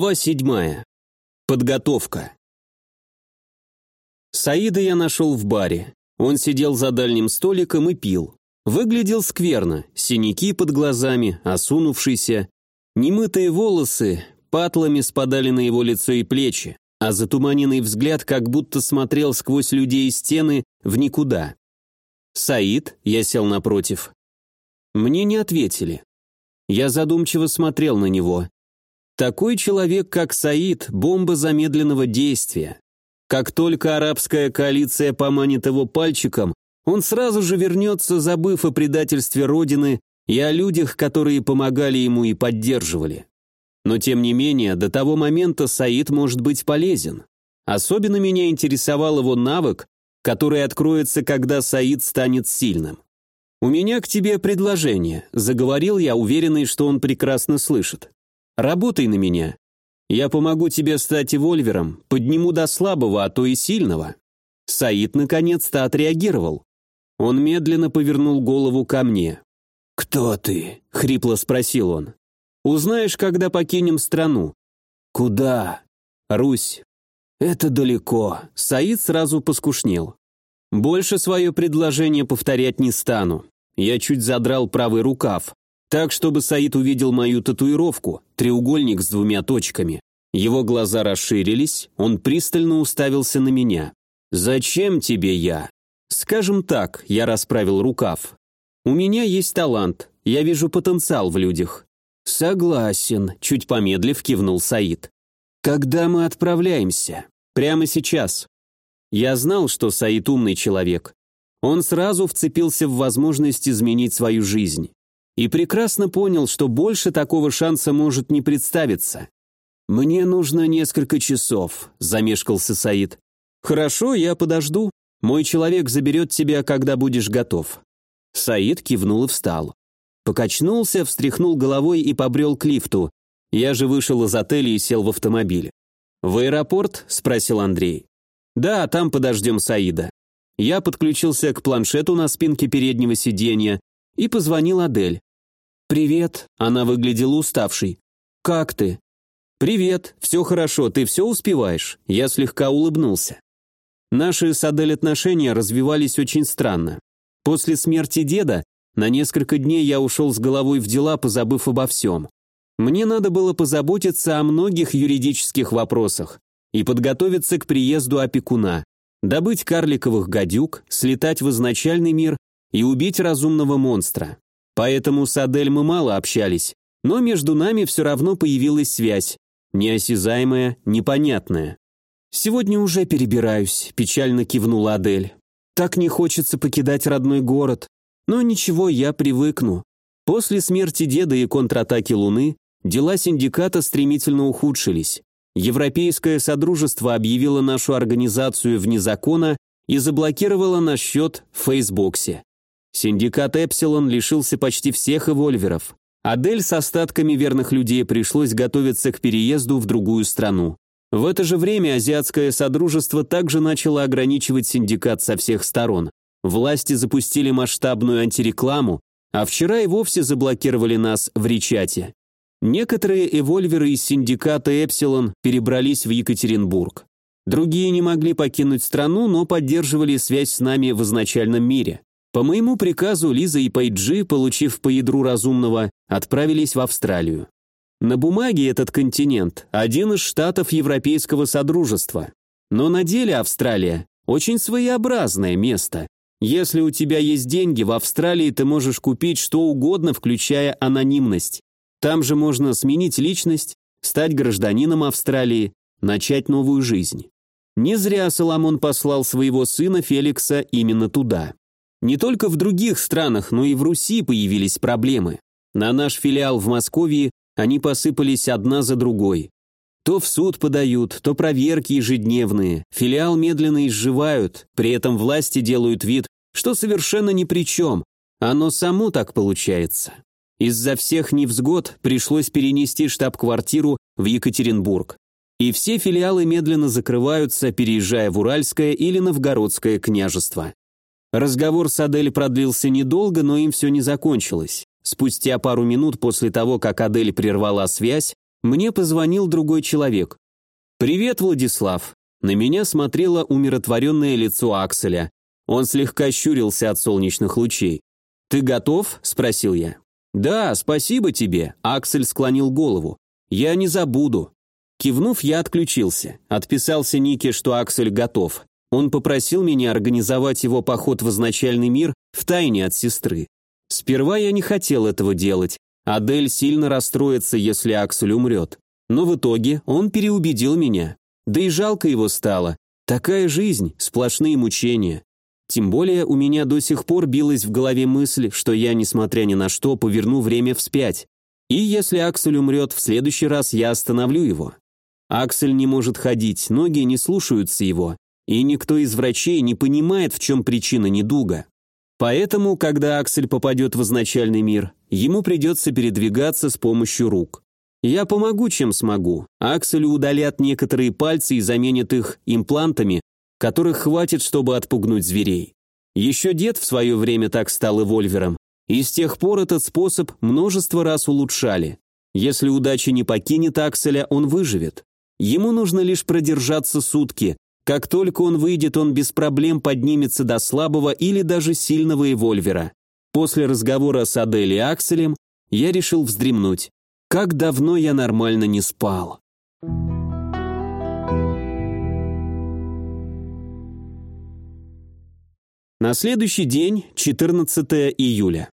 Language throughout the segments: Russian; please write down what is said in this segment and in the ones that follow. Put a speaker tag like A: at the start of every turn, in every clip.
A: Глава седьмая. Подготовка. Саида я нашел в баре. Он сидел за дальним столиком и пил. Выглядел скверно, синяки под глазами, осунувшийся. Немытые волосы патлами спадали на его лицо и плечи, а затуманенный взгляд как будто смотрел сквозь людей и стены в никуда. «Саид?» — я сел напротив. Мне не ответили. Я задумчиво смотрел на него. Такой человек, как Саид, бомба замедленного действия. Как только арабская коалиция поманит его пальчиком, он сразу же вернется, забыв о предательстве Родины и о людях, которые помогали ему и поддерживали. Но тем не менее, до того момента Саид может быть полезен. Особенно меня интересовал его навык, который откроется, когда Саид станет сильным. «У меня к тебе предложение», — заговорил я, уверенный, что он прекрасно слышит. Работай на меня. Я помогу тебе стать эвольвером, подниму до слабого, а то и сильного». Саид наконец-то отреагировал. Он медленно повернул голову ко мне. «Кто ты?» — хрипло спросил он. «Узнаешь, когда покинем страну». «Куда?» «Русь». «Это далеко». Саид сразу поскушнел. «Больше свое предложение повторять не стану». Я чуть задрал правый рукав. Так, чтобы Саид увидел мою татуировку, треугольник с двумя точками. Его глаза расширились, он пристально уставился на меня. «Зачем тебе я?» «Скажем так», я расправил рукав. «У меня есть талант, я вижу потенциал в людях». «Согласен», — чуть помедлив кивнул Саид. «Когда мы отправляемся?» «Прямо сейчас». Я знал, что Саид умный человек. Он сразу вцепился в возможность изменить свою жизнь и прекрасно понял, что больше такого шанса может не представиться. «Мне нужно несколько часов», — замешкался Саид. «Хорошо, я подожду. Мой человек заберет тебя, когда будешь готов». Саид кивнул и встал. Покачнулся, встряхнул головой и побрел к лифту. Я же вышел из отеля и сел в автомобиль. «В аэропорт?» – спросил Андрей. «Да, там подождем Саида». Я подключился к планшету на спинке переднего сиденья и позвонил Адель. «Привет», — она выглядела уставшей. «Как ты?» «Привет, все хорошо, ты все успеваешь?» Я слегка улыбнулся. Наши с Адель отношения развивались очень странно. После смерти деда на несколько дней я ушел с головой в дела, позабыв обо всем. Мне надо было позаботиться о многих юридических вопросах и подготовиться к приезду опекуна, добыть карликовых гадюк, слетать в изначальный мир и убить разумного монстра. Поэтому с Адель мы мало общались, но между нами все равно появилась связь, неосязаемая, непонятная. «Сегодня уже перебираюсь», – печально кивнула Адель. «Так не хочется покидать родной город. Но ничего, я привыкну». После смерти деда и контратаки Луны дела синдиката стремительно ухудшились. Европейское Содружество объявило нашу организацию вне закона и заблокировало наш счет в Фейсбоксе. Синдикат Эпсилон лишился почти всех эвольверов. Адель с остатками верных людей пришлось готовиться к переезду в другую страну. В это же время Азиатское Содружество также начало ограничивать синдикат со всех сторон. Власти запустили масштабную антирекламу, а вчера и вовсе заблокировали нас в Ричате. Некоторые эвольверы из синдиката Эпсилон перебрались в Екатеринбург. Другие не могли покинуть страну, но поддерживали связь с нами в изначальном мире. По моему приказу Лиза и Пайджи, получив по ядру разумного, отправились в Австралию. На бумаге этот континент – один из штатов Европейского Содружества. Но на деле Австралия – очень своеобразное место. Если у тебя есть деньги, в Австралии ты можешь купить что угодно, включая анонимность. Там же можно сменить личность, стать гражданином Австралии, начать новую жизнь. Не зря Соломон послал своего сына Феликса именно туда. Не только в других странах, но и в Руси появились проблемы. На наш филиал в Москве они посыпались одна за другой. То в суд подают, то проверки ежедневные, филиал медленно изживают, при этом власти делают вид, что совершенно ни при чем. Оно само так получается. Из-за всех невзгод пришлось перенести штаб-квартиру в Екатеринбург. И все филиалы медленно закрываются, переезжая в Уральское или Новгородское княжество. Разговор с Адель продлился недолго, но им все не закончилось. Спустя пару минут после того, как Адель прервала связь, Мне позвонил другой человек. «Привет, Владислав!» На меня смотрело умиротворенное лицо Акселя. Он слегка щурился от солнечных лучей. «Ты готов?» – спросил я. «Да, спасибо тебе», – Аксель склонил голову. «Я не забуду». Кивнув, я отключился. Отписался Нике, что Аксель готов. Он попросил меня организовать его поход в изначальный мир в тайне от сестры. Сперва я не хотел этого делать. Адель сильно расстроится, если Аксель умрет. Но в итоге он переубедил меня. Да и жалко его стало. Такая жизнь, сплошные мучения. Тем более у меня до сих пор билась в голове мысль, что я, несмотря ни на что, поверну время вспять. И если Аксель умрет, в следующий раз я остановлю его. Аксель не может ходить, ноги не слушаются его, и никто из врачей не понимает, в чем причина недуга. Поэтому, когда Аксель попадет в изначальный мир, ему придется передвигаться с помощью рук. Я помогу, чем смогу. Акселю удалят некоторые пальцы и заменят их имплантами, которых хватит, чтобы отпугнуть зверей. Еще дед в свое время так стал эвольвером, и с тех пор этот способ множество раз улучшали. Если удача не покинет Акселя, он выживет. Ему нужно лишь продержаться сутки. Как только он выйдет, он без проблем поднимется до слабого или даже сильного эвольвера. После разговора с Адель и Акселем я решил вздремнуть. Как давно я нормально не спал. На следующий день, 14 июля.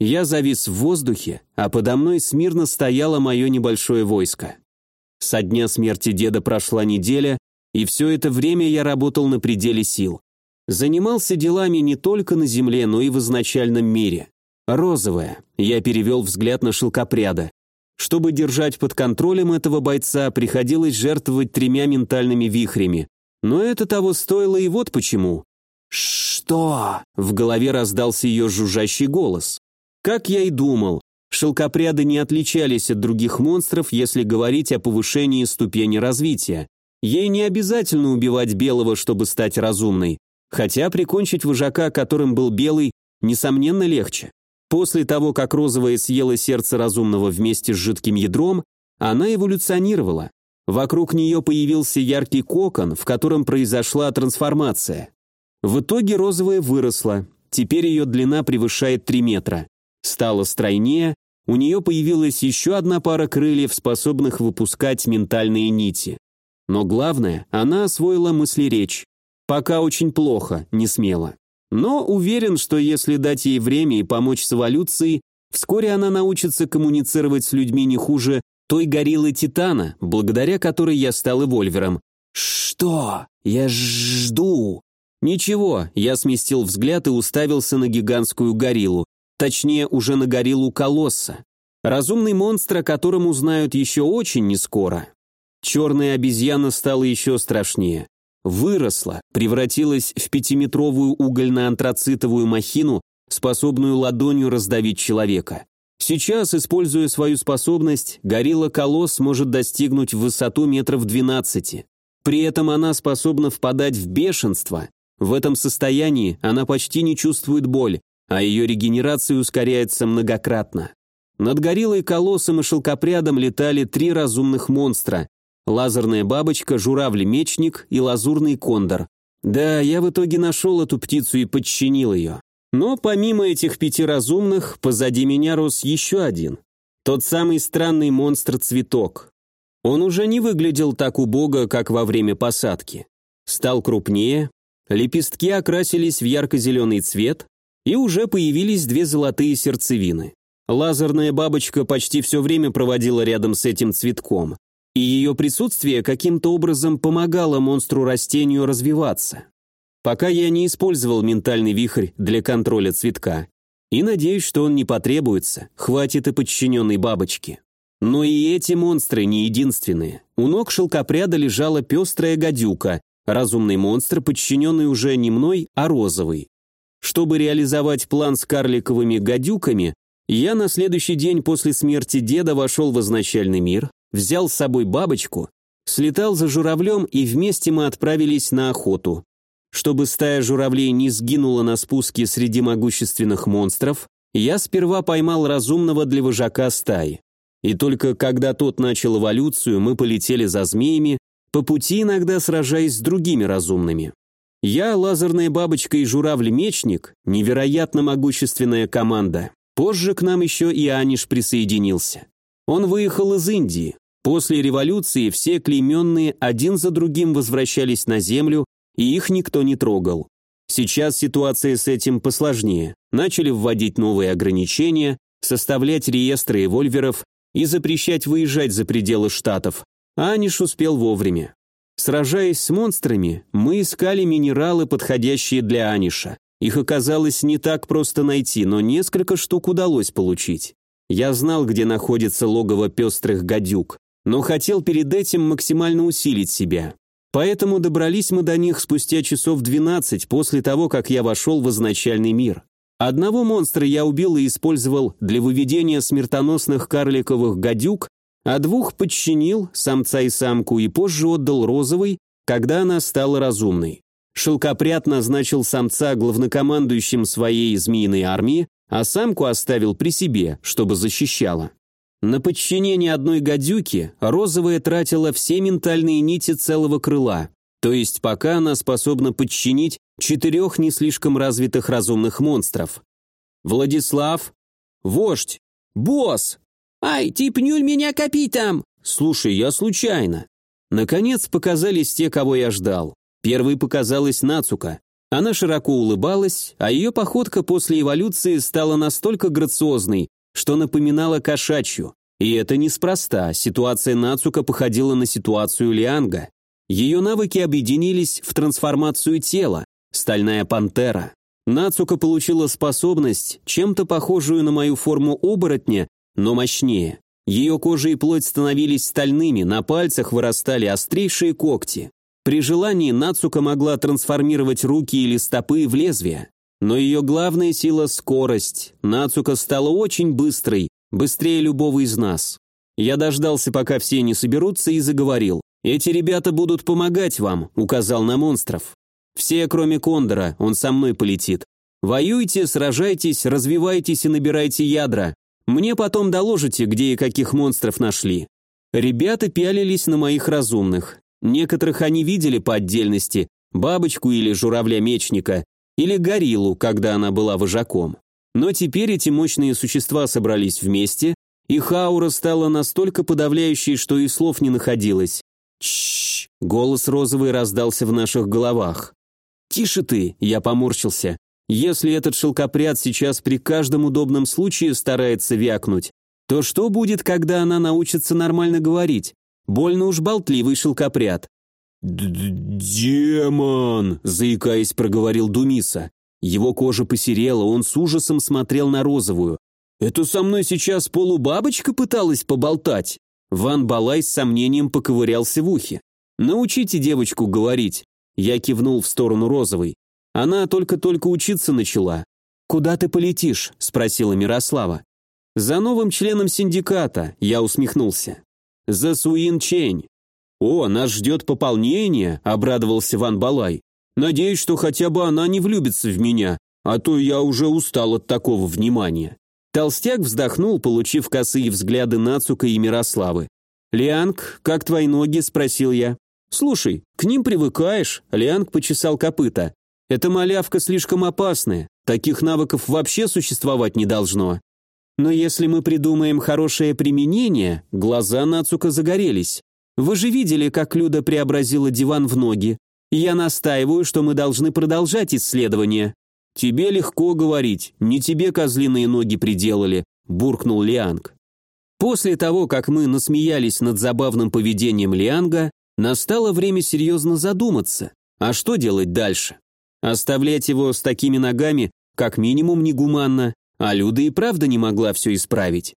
A: Я завис в воздухе, а подо мной смирно стояло мое небольшое войско. Со дня смерти деда прошла неделя, и все это время я работал на пределе сил. Занимался делами не только на земле, но и в изначальном мире. Розовая. Я перевел взгляд на шелкопряда. Чтобы держать под контролем этого бойца, приходилось жертвовать тремя ментальными вихрями. Но это того стоило, и вот почему. «Что?» — в голове раздался ее жужжащий голос. Как я и думал, шелкопряды не отличались от других монстров, если говорить о повышении ступени развития. Ей не обязательно убивать белого, чтобы стать разумной, хотя прикончить вожака, которым был белый, несомненно легче. После того, как розовая съела сердце разумного вместе с жидким ядром, она эволюционировала. Вокруг нее появился яркий кокон, в котором произошла трансформация. В итоге розовая выросла, теперь ее длина превышает 3 метра. Стала стройнее, у нее появилась еще одна пара крыльев, способных выпускать ментальные нити. Но главное, она освоила мыслеречь. Пока очень плохо, не смело. Но уверен, что если дать ей время и помочь с эволюцией, вскоре она научится коммуницировать с людьми не хуже той гориллы Титана, благодаря которой я стал эвольвером. «Что? Я жду!» «Ничего», я сместил взгляд и уставился на гигантскую гориллу, точнее, уже на гориллу Колосса. Разумный монстр, о котором узнают еще очень нескоро. Черная обезьяна стала еще страшнее выросла, превратилась в пятиметровую угольно-антрацитовую махину, способную ладонью раздавить человека. Сейчас, используя свою способность, горилла-колосс может достигнуть высоту метров 12. При этом она способна впадать в бешенство. В этом состоянии она почти не чувствует боль, а ее регенерация ускоряется многократно. Над гориллой-колоссом и шелкопрядом летали три разумных монстра, лазерная бабочка, журавль-мечник и лазурный кондор. Да, я в итоге нашел эту птицу и подчинил ее. Но помимо этих пяти разумных, позади меня рос еще один. Тот самый странный монстр-цветок. Он уже не выглядел так убого, как во время посадки. Стал крупнее, лепестки окрасились в ярко-зеленый цвет, и уже появились две золотые сердцевины. Лазерная бабочка почти все время проводила рядом с этим цветком и ее присутствие каким-то образом помогало монстру-растению развиваться. Пока я не использовал ментальный вихрь для контроля цветка, и надеюсь, что он не потребуется, хватит и подчиненной бабочки. Но и эти монстры не единственные. У ног шелкопряда лежала пестрая гадюка, разумный монстр, подчиненный уже не мной, а розовый. Чтобы реализовать план с карликовыми гадюками, я на следующий день после смерти деда вошел в изначальный мир, взял с собой бабочку, слетал за журавлем и вместе мы отправились на охоту. Чтобы стая журавлей не сгинула на спуске среди могущественных монстров, я сперва поймал разумного для вожака стаи. И только когда тот начал эволюцию, мы полетели за змеями, по пути иногда сражаясь с другими разумными. Я, лазерная бабочка и журавль-мечник, невероятно могущественная команда. Позже к нам еще и Аниш присоединился. Он выехал из Индии. После революции все клейменные один за другим возвращались на землю, и их никто не трогал. Сейчас ситуация с этим посложнее. Начали вводить новые ограничения, составлять реестры эвольверов и запрещать выезжать за пределы штатов. А Аниш успел вовремя. Сражаясь с монстрами, мы искали минералы, подходящие для Аниша. Их оказалось не так просто найти, но несколько штук удалось получить. Я знал, где находится логово пестрых гадюк, но хотел перед этим максимально усилить себя. Поэтому добрались мы до них спустя часов 12 после того, как я вошел в изначальный мир. Одного монстра я убил и использовал для выведения смертоносных карликовых гадюк, а двух подчинил, самца и самку, и позже отдал розовой, когда она стала разумной. Шелкопряд назначил самца главнокомандующим своей змеиной армии, а самку оставил при себе, чтобы защищала. На подчинение одной гадюки розовая тратила все ментальные нити целого крыла, то есть пока она способна подчинить четырех не слишком развитых разумных монстров. Владислав, вождь, босс, ай, типнюль меня капитам. Слушай, я случайно. Наконец показались те, кого я ждал. Первой показалась Нацука. Она широко улыбалась, а ее походка после эволюции стала настолько грациозной, что напоминало кошачью. И это неспроста, ситуация Нацука походила на ситуацию Лианга. Ее навыки объединились в трансформацию тела, стальная пантера. Нацука получила способность, чем-то похожую на мою форму оборотня, но мощнее. Ее кожа и плоть становились стальными, на пальцах вырастали острейшие когти. При желании Нацука могла трансформировать руки или стопы в лезвие. Но ее главная сила – скорость. Нацука стала очень быстрой, быстрее любого из нас. Я дождался, пока все не соберутся, и заговорил. «Эти ребята будут помогать вам», – указал на монстров. «Все, кроме Кондора, он со мной полетит. Воюйте, сражайтесь, развивайтесь и набирайте ядра. Мне потом доложите, где и каких монстров нашли». Ребята пялились на моих разумных. Некоторых они видели по отдельности, бабочку или журавля-мечника, или гориллу, когда она была вожаком. Но теперь эти мощные существа собрались вместе, и хаура стала настолько подавляющей, что и слов не находилось. Чш! Голос розовый раздался в наших головах. «Тише ты!» – я поморщился. «Если этот шелкопряд сейчас при каждом удобном случае старается вякнуть, то что будет, когда она научится нормально говорить? Больно уж болтливый шелкопряд». «Демон!» – заикаясь, проговорил Думиса. Его кожа посерела, он с ужасом смотрел на розовую. «Это со мной сейчас полубабочка пыталась поболтать?» Ван Балай с сомнением поковырялся в ухе. «Научите девочку говорить». Я кивнул в сторону розовой. Она только-только учиться начала. «Куда ты полетишь?» – спросила Мирослава. «За новым членом синдиката», – я усмехнулся. «За Суин Чень». «О, нас ждет пополнение», – обрадовался Ван Балай. Надеюсь, что хотя бы она не влюбится в меня, а то я уже устал от такого внимания». Толстяк вздохнул, получив косые взгляды Нацука и Мирославы. «Лианг, как твои ноги?» – спросил я. «Слушай, к ним привыкаешь», – Лианг почесал копыта. «Эта малявка слишком опасная, таких навыков вообще существовать не должно». «Но если мы придумаем хорошее применение», глаза Нацука загорелись. «Вы же видели, как Люда преобразила диван в ноги. Я настаиваю, что мы должны продолжать исследование». «Тебе легко говорить, не тебе козлиные ноги приделали», – буркнул Лианг. После того, как мы насмеялись над забавным поведением Лианга, настало время серьезно задуматься, а что делать дальше? Оставлять его с такими ногами как минимум негуманно, а Люда и правда не могла все исправить.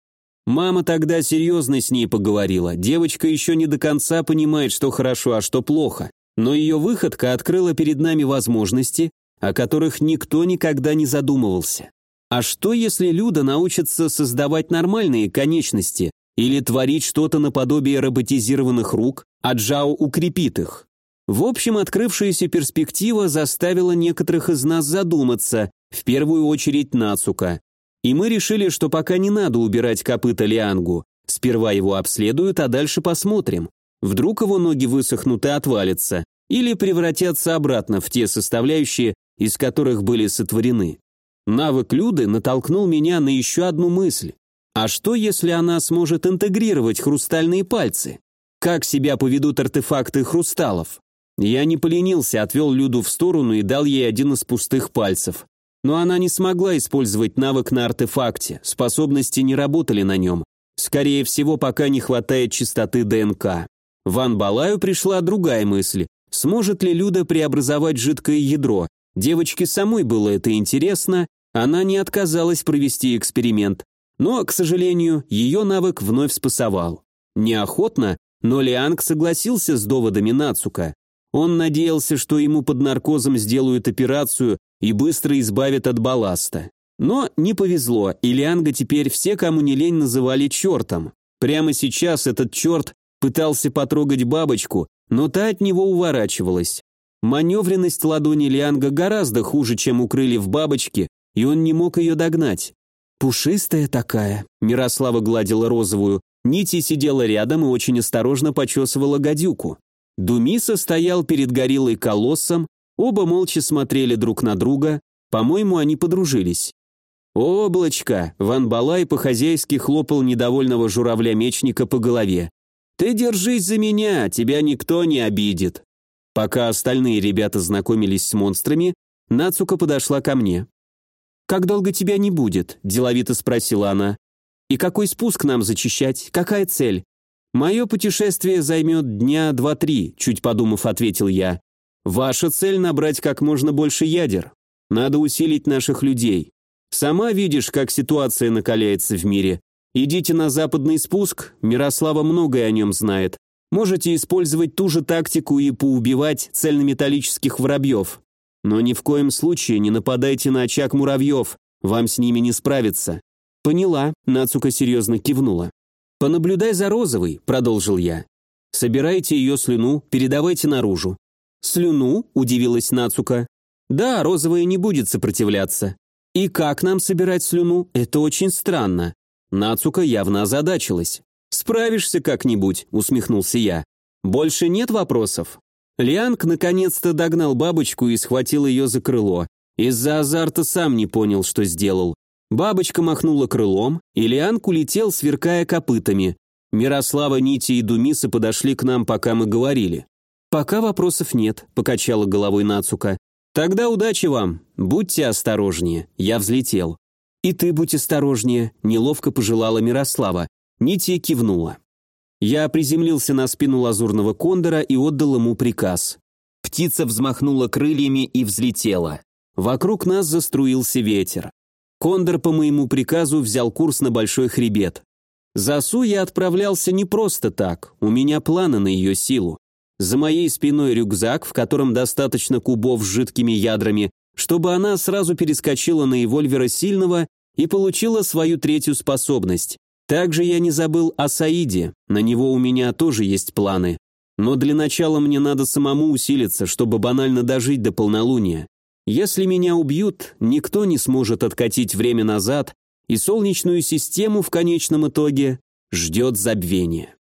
A: Мама тогда серьезно с ней поговорила, девочка еще не до конца понимает, что хорошо, а что плохо. Но ее выходка открыла перед нами возможности, о которых никто никогда не задумывался. А что, если Люда научится создавать нормальные конечности или творить что-то наподобие роботизированных рук, а Джао укрепит их? В общем, открывшаяся перспектива заставила некоторых из нас задуматься, в первую очередь Нацука. И мы решили, что пока не надо убирать копыта Лиангу, Сперва его обследуют, а дальше посмотрим. Вдруг его ноги высохнут и отвалятся, или превратятся обратно в те составляющие, из которых были сотворены. Навык Люды натолкнул меня на еще одну мысль. А что, если она сможет интегрировать хрустальные пальцы? Как себя поведут артефакты хрусталов? Я не поленился, отвел Люду в сторону и дал ей один из пустых пальцев. Но она не смогла использовать навык на артефакте, способности не работали на нем. Скорее всего, пока не хватает чистоты ДНК. Ван Балаю пришла другая мысль. Сможет ли Люда преобразовать жидкое ядро? Девочке самой было это интересно, она не отказалась провести эксперимент. Но, к сожалению, ее навык вновь спасовал. Неохотно, но Лианг согласился с доводами Нацука. Он надеялся, что ему под наркозом сделают операцию и быстро избавят от балласта. Но не повезло, и Лианга теперь все, кому не лень, называли чертом. Прямо сейчас этот черт пытался потрогать бабочку, но та от него уворачивалась. Маневренность ладони Лианга гораздо хуже, чем у крыльев бабочки, и он не мог ее догнать. «Пушистая такая», — Мирослава гладила розовую. Нити сидела рядом и очень осторожно почесывала гадюку. Думиса стоял перед гориллой колоссом, оба молча смотрели друг на друга, по-моему, они подружились. «Облачко!» — Ван Балай по-хозяйски хлопал недовольного журавля-мечника по голове. «Ты держись за меня, тебя никто не обидит». Пока остальные ребята знакомились с монстрами, Нацука подошла ко мне. «Как долго тебя не будет?» – деловито спросила она. «И какой спуск нам зачищать? Какая цель?» «Мое путешествие займет дня два-три», – чуть подумав, ответил я. «Ваша цель – набрать как можно больше ядер. Надо усилить наших людей. Сама видишь, как ситуация накаляется в мире. Идите на западный спуск, Мирослава многое о нем знает. Можете использовать ту же тактику и поубивать цельнометаллических воробьев. Но ни в коем случае не нападайте на очаг муравьев, вам с ними не справиться. Поняла, Нацука серьезно кивнула. Понаблюдай за розовой, продолжил я. Собирайте ее слюну, передавайте наружу. Слюну? удивилась Нацука. Да, розовая не будет сопротивляться. И как нам собирать слюну? Это очень странно. Нацука явно озадачилась. «Справишься как-нибудь», — усмехнулся я. «Больше нет вопросов?» Лианг наконец-то догнал бабочку и схватил ее за крыло. Из-за азарта сам не понял, что сделал. Бабочка махнула крылом, и Лианг улетел, сверкая копытами. Мирослава, Нити и Думиса подошли к нам, пока мы говорили. «Пока вопросов нет», — покачала головой Нацука. «Тогда удачи вам. Будьте осторожнее». Я взлетел. «И ты будь осторожнее», — неловко пожелала Мирослава. Нития кивнула. Я приземлился на спину лазурного кондора и отдал ему приказ. Птица взмахнула крыльями и взлетела. Вокруг нас заструился ветер. Кондор по моему приказу взял курс на большой хребет. За Су я отправлялся не просто так, у меня планы на ее силу. За моей спиной рюкзак, в котором достаточно кубов с жидкими ядрами, чтобы она сразу перескочила на эвольвера сильного и получила свою третью способность. Также я не забыл о Саиде, на него у меня тоже есть планы. Но для начала мне надо самому усилиться, чтобы банально дожить до полнолуния. Если меня убьют, никто не сможет откатить время назад, и Солнечную систему в конечном итоге ждет забвение.